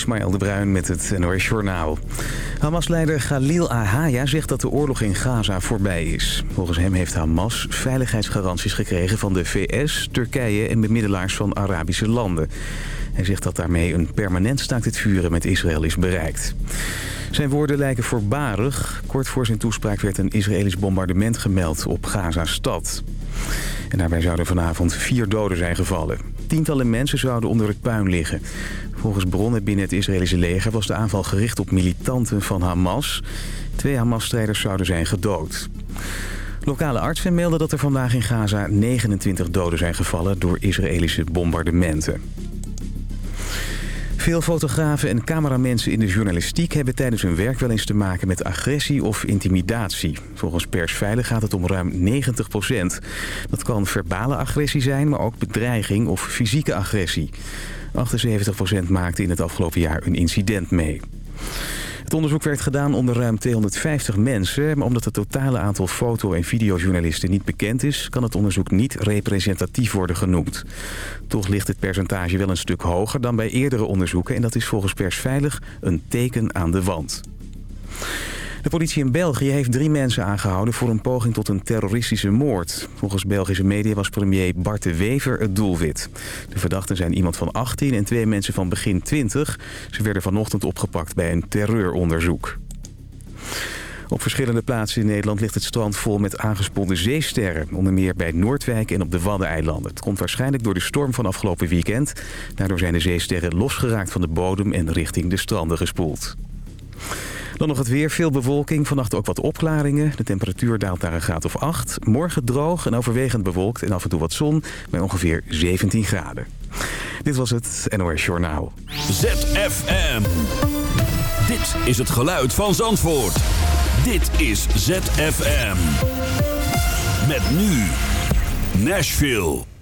Ismaël de Bruin met het NOS Journaal. Hamas-leider Khalil Ahaya zegt dat de oorlog in Gaza voorbij is. Volgens hem heeft Hamas veiligheidsgaranties gekregen van de VS, Turkije en bemiddelaars van Arabische landen. Hij zegt dat daarmee een permanent staakt het vuren met Israël is bereikt. Zijn woorden lijken voorbarig. Kort voor zijn toespraak werd een Israëlisch bombardement gemeld op Gaza-stad. En daarbij zouden vanavond vier doden zijn gevallen. Tientallen mensen zouden onder het puin liggen. Volgens bronnen binnen het Israëlische leger was de aanval gericht op militanten van Hamas. Twee Hamas-strijders zouden zijn gedood. Lokale artsen melden dat er vandaag in Gaza 29 doden zijn gevallen door Israëlische bombardementen. Veel fotografen en cameramensen in de journalistiek hebben tijdens hun werk wel eens te maken met agressie of intimidatie. Volgens Persveilig gaat het om ruim 90% Dat kan verbale agressie zijn, maar ook bedreiging of fysieke agressie. 78% maakte in het afgelopen jaar een incident mee. Het onderzoek werd gedaan onder ruim 250 mensen... maar omdat het totale aantal foto- en videojournalisten niet bekend is... kan het onderzoek niet representatief worden genoemd. Toch ligt het percentage wel een stuk hoger dan bij eerdere onderzoeken... en dat is volgens Persveilig een teken aan de wand. De politie in België heeft drie mensen aangehouden voor een poging tot een terroristische moord. Volgens Belgische media was premier Bart de Wever het doelwit. De verdachten zijn iemand van 18 en twee mensen van begin 20. Ze werden vanochtend opgepakt bij een terreuronderzoek. Op verschillende plaatsen in Nederland ligt het strand vol met aangespoelde zeesterren. Onder meer bij Noordwijk en op de Waddeneilanden. Het komt waarschijnlijk door de storm van afgelopen weekend. Daardoor zijn de zeesterren losgeraakt van de bodem en richting de stranden gespoeld. Dan nog het weer. Veel bewolking. Vannacht ook wat opklaringen. De temperatuur daalt naar een graad of 8. Morgen droog en overwegend bewolkt en af en toe wat zon bij ongeveer 17 graden. Dit was het NOS Journaal. ZFM. Dit is het geluid van Zandvoort. Dit is ZFM. Met nu Nashville.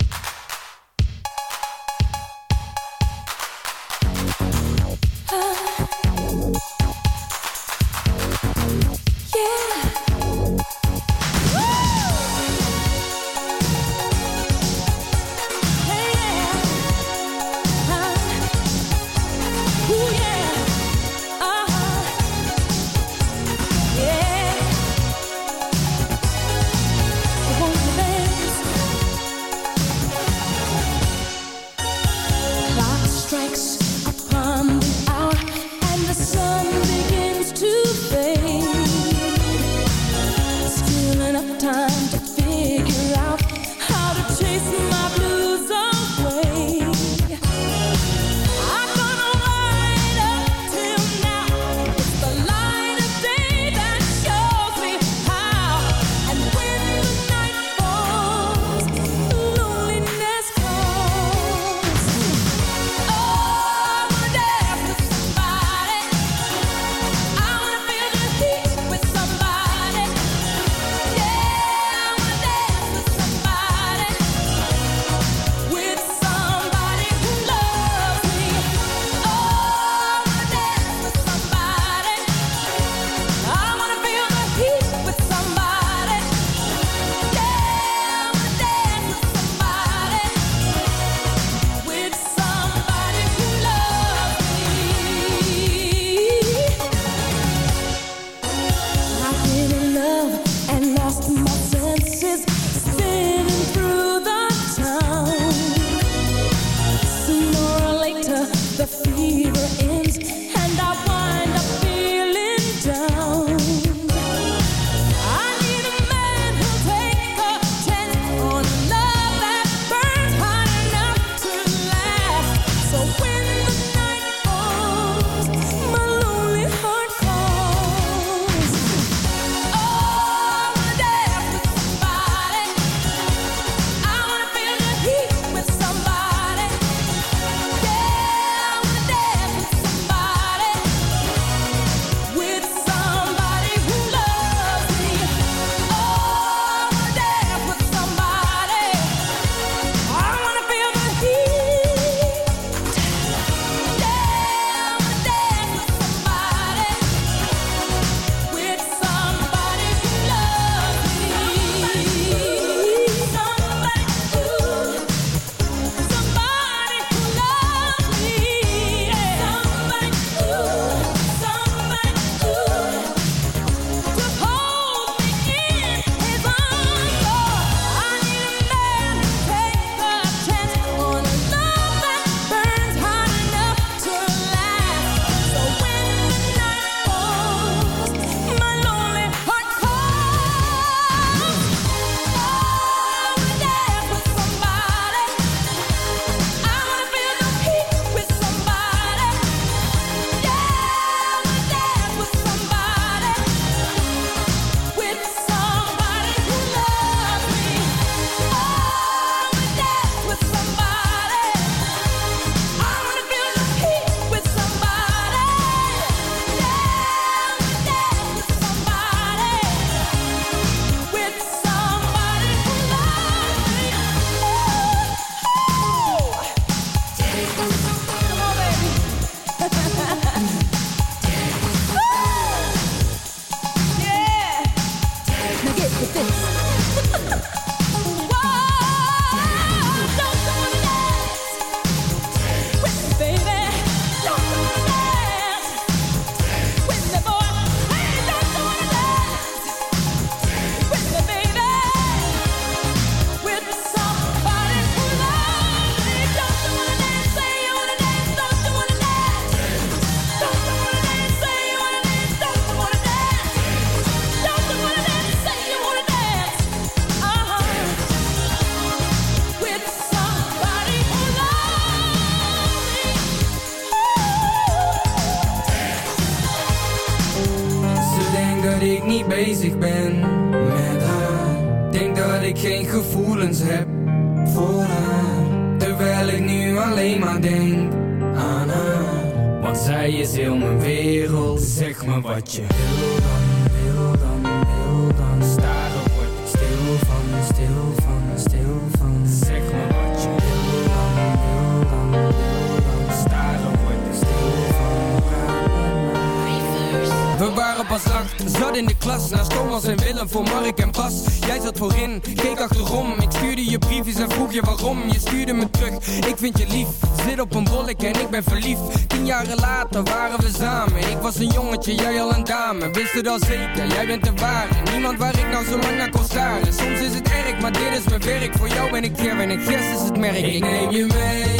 Jaren later waren we samen. Ik was een jongetje, jij al een dame. Wist het al zeker, jij bent de ware. Niemand waar ik nou zo lang naar kon staren. Soms is het erg, maar dit is mijn werk. Voor jou ben ik hier en ik gers is het merk. Ik neem je mee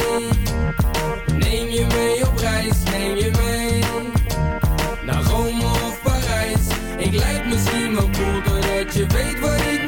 Neem je mee op reis, neem je mee naar Rome of Parijs. Ik lijk misschien wel cool doordat je weet wat ik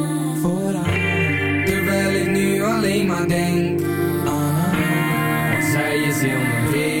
voor haar. Terwijl ik nu alleen maar denk aan haar. Want zij is heel mijn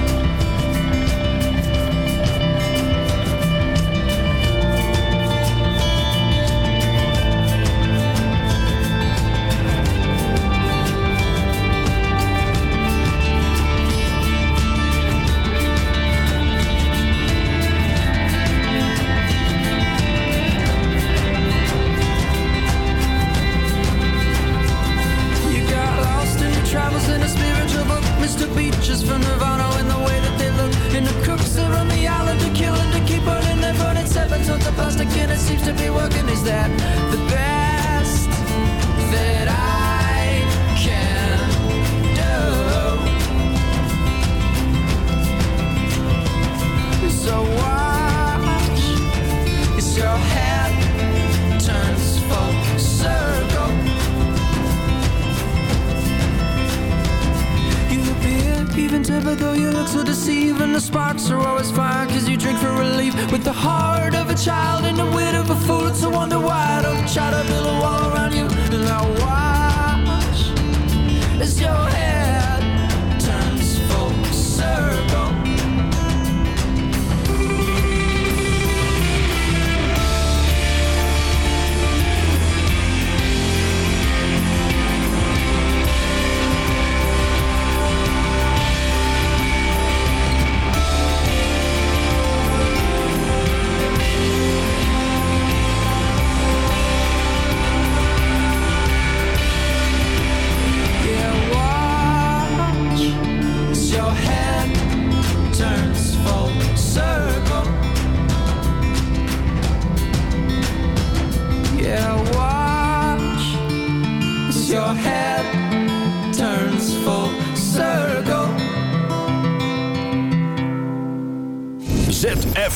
that But though you look so deceiving the sparks are always fine cause you drink for relief with the heart of a child and the wit of a fool. It's a wonder why I don't try to build a wall around you. And why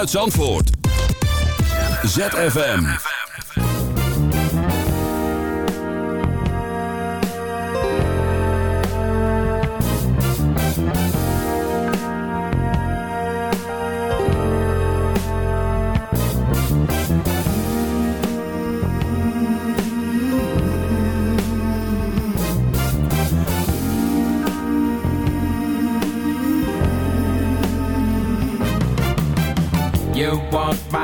Vanuit Zandvoort. ZFM.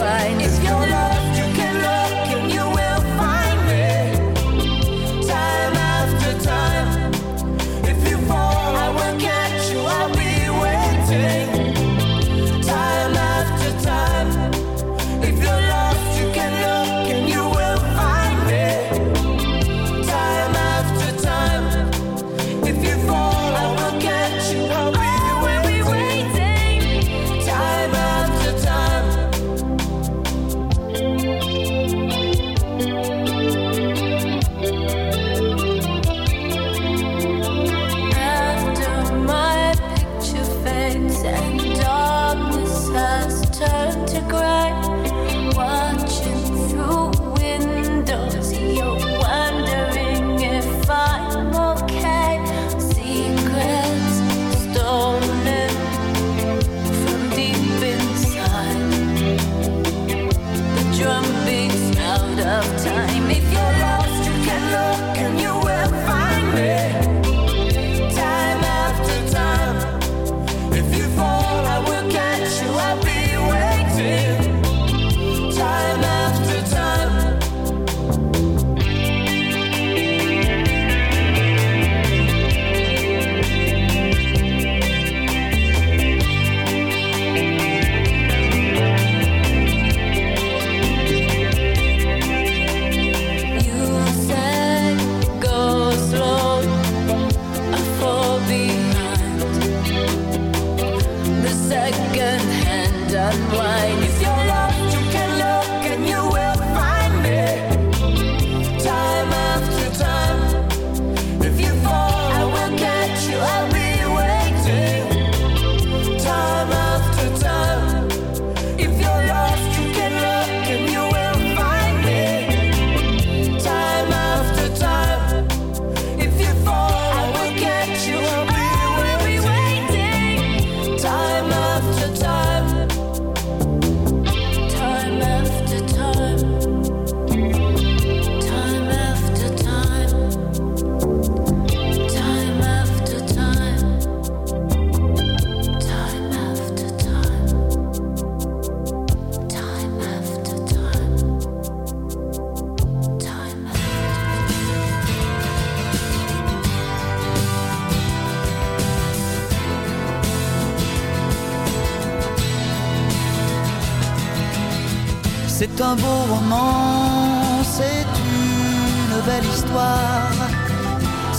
wine. If you're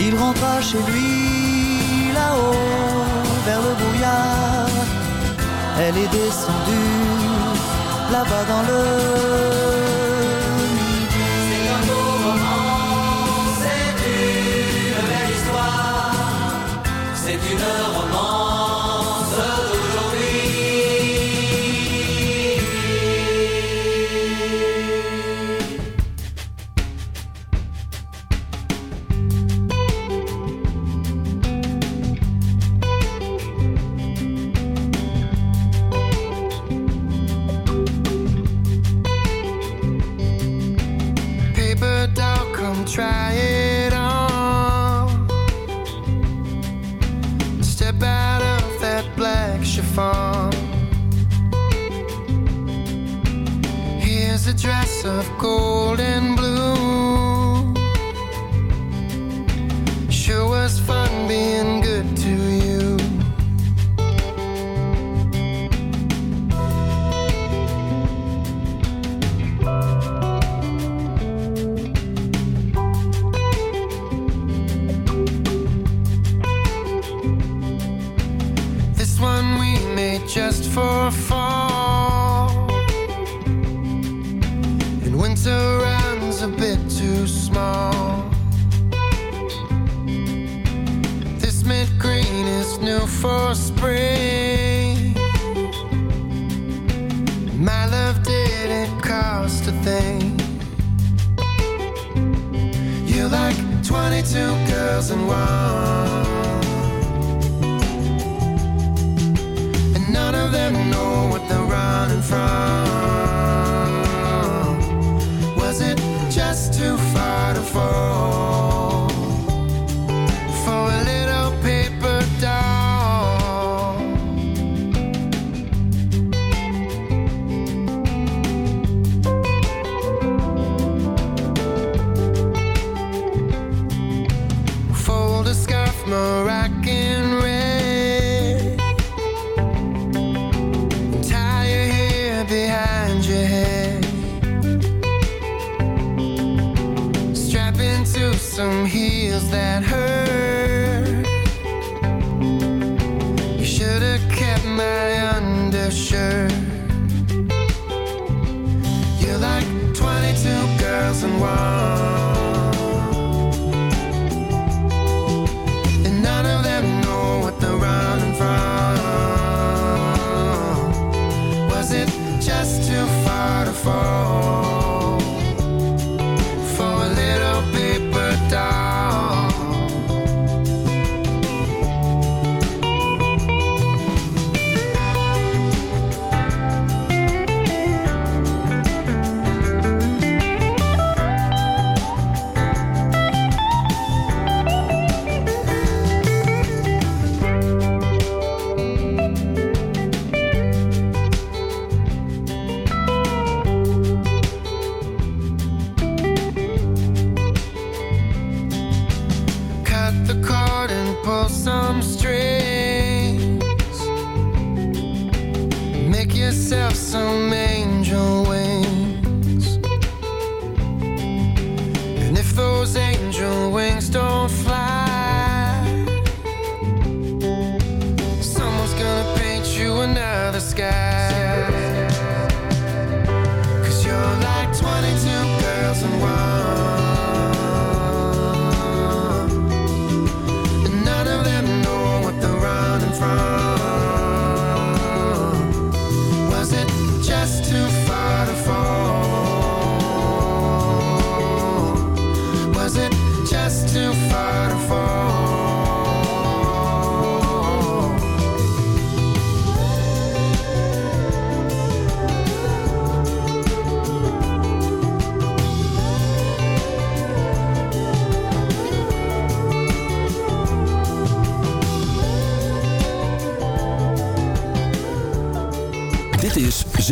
Il rentra chez lui là-haut vers le brouillard. Elle est descendue là-bas dans le C'est un beau roman, c'est une belle histoire, c'est une romance